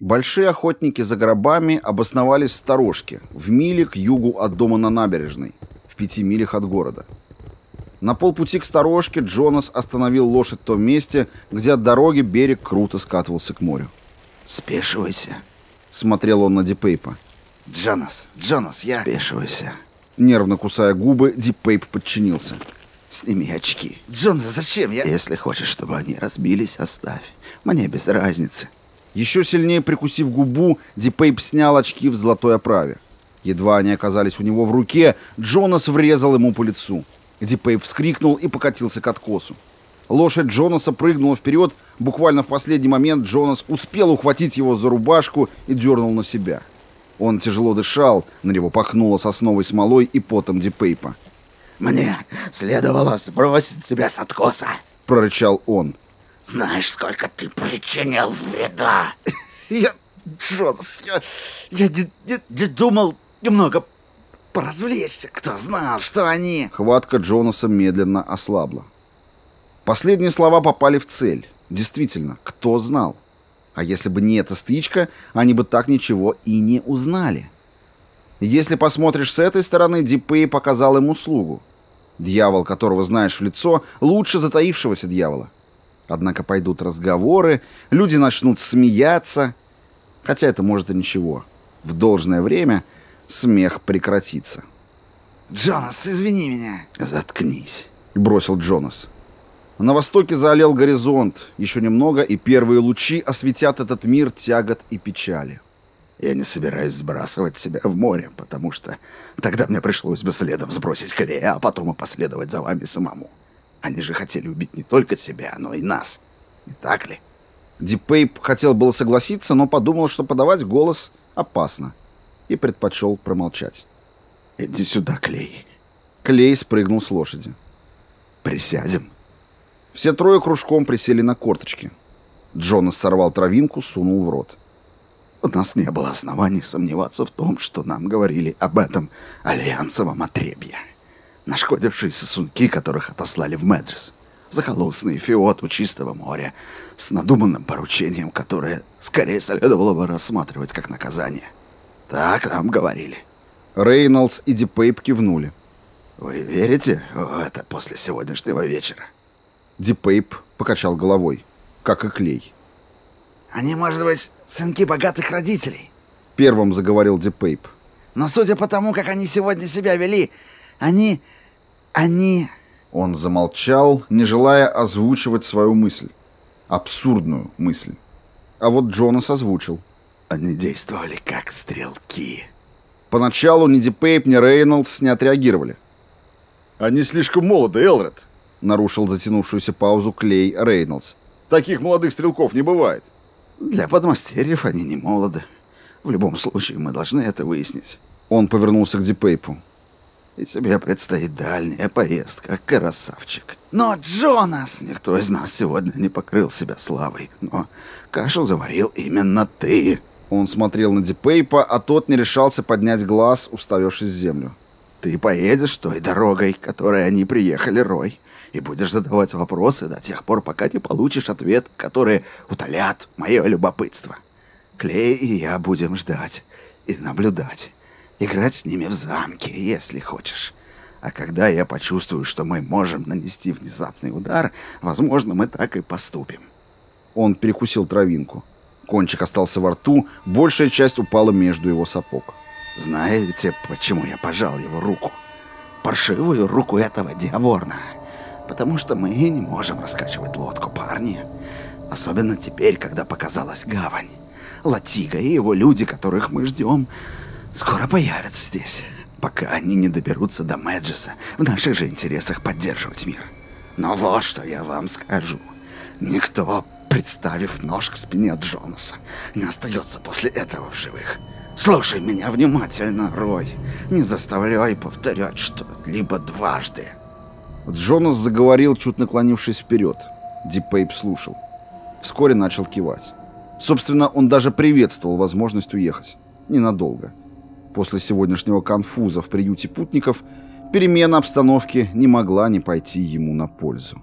Большие охотники за гробами обосновались в сторожке, в миле к югу от дома на набережной, в пяти милях от города. На полпути к сторожке Джонас остановил лошадь в том месте, где от дороги берег круто скатывался к морю. «Спешивайся», — смотрел он на Дипейпа. «Джонас, Джонас, я...» «Спешивайся». Нервно кусая губы, Дипейп подчинился. «Сними очки. Джонас, зачем я...» «Если хочешь, чтобы они разбились, оставь. Мне без разницы». Еще сильнее прикусив губу, Дипейп снял очки в золотой оправе. Едва они оказались у него в руке, Джонас врезал ему по лицу. Дипейп вскрикнул и покатился к откосу. Лошадь Джонаса прыгнула вперед. Буквально в последний момент Джонас успел ухватить его за рубашку и дернул на себя. Он тяжело дышал, на него пахнуло сосновой смолой и потом Дипейпа. «Мне следовало сбросить тебя с откоса», — прорычал он. Знаешь, сколько ты причинил вреда? Я, Джонс, я, я не, не, не думал немного поразвлечься. Кто знал, что они... Хватка Джонаса медленно ослабла. Последние слова попали в цель. Действительно, кто знал? А если бы не эта стычка, они бы так ничего и не узнали. Если посмотришь с этой стороны, Дипей показал им услугу. Дьявол, которого знаешь в лицо, лучше затаившегося дьявола. Однако пойдут разговоры, люди начнут смеяться. Хотя это может и ничего. В должное время смех прекратится. «Джонас, извини меня!» «Заткнись!» — бросил Джонас. На востоке заолел горизонт. Еще немного, и первые лучи осветят этот мир тягот и печали. Я не собираюсь сбрасывать себя в море, потому что тогда мне пришлось бы следом сбросить клея, а потом и последовать за вами самому. Они же хотели убить не только себя, но и нас. Не так ли? Дипейп хотел было согласиться, но подумал, что подавать голос опасно, и предпочел промолчать. «Иди сюда, Клей». Клей спрыгнул с лошади. «Присядем». Все трое кружком присели на корточки. Джонас сорвал травинку, сунул в рот. У нас не было оснований сомневаться в том, что нам говорили об этом альянсовом отребье нашкодившие сосунки, которых отослали в Меджес, захолустный фиот у чистого моря, с надуманным поручением, которое скорее следовало бы рассматривать как наказание. Так нам говорили. Рейнольдс и Дипейп кивнули. «Вы верите в это после сегодняшнего вечера?» Дипейп покачал головой, как и Клей. «Они, может быть, сынки богатых родителей?» Первым заговорил Дипейп. «Но судя по тому, как они сегодня себя вели, они они...» Он замолчал, не желая озвучивать свою мысль. Абсурдную мысль. А вот Джонас озвучил. «Они действовали как стрелки». Поначалу ни Дипейп, ни Рейнольдс не отреагировали. «Они слишком молоды, Элред», — нарушил затянувшуюся паузу Клей Рейнольдс. «Таких молодых стрелков не бывает». «Для подмастерьев они не молоды. В любом случае мы должны это выяснить». Он повернулся к Дипейпу. И тебе предстоит дальняя поездка, красавчик. Но, Джонас, никто из нас сегодня не покрыл себя славой. Но кашу заварил именно ты. Он смотрел на Дипейпа, а тот не решался поднять глаз, уставившись в землю. Ты поедешь той дорогой, которой они приехали, Рой, и будешь задавать вопросы до тех пор, пока не получишь ответ, которые утолят мое любопытство. Клей и я будем ждать и наблюдать играть с ними в замке, если хочешь. А когда я почувствую, что мы можем нанести внезапный удар, возможно, мы так и поступим. Он перекусил травинку. Кончик остался во рту, большая часть упала между его сапог. Знаете, почему я пожал его руку? Паршивую руку этого Диаборна. Потому что мы не можем раскачивать лодку, парни. Особенно теперь, когда показалась гавань. Латига и его люди, которых мы ждем, скоро появятся здесь, пока они не доберутся до Мэджиса. В наших же интересах поддерживать мир. Но вот что я вам скажу. Никто, представив нож к спине Джонаса, не остается после этого в живых. Слушай меня внимательно, Рой. Не заставляй повторять что-либо дважды. Джонас заговорил, чуть наклонившись вперед. Дипейп слушал. Вскоре начал кивать. Собственно, он даже приветствовал возможность уехать. Ненадолго. После сегодняшнего конфуза в приюте путников перемена обстановки не могла не пойти ему на пользу.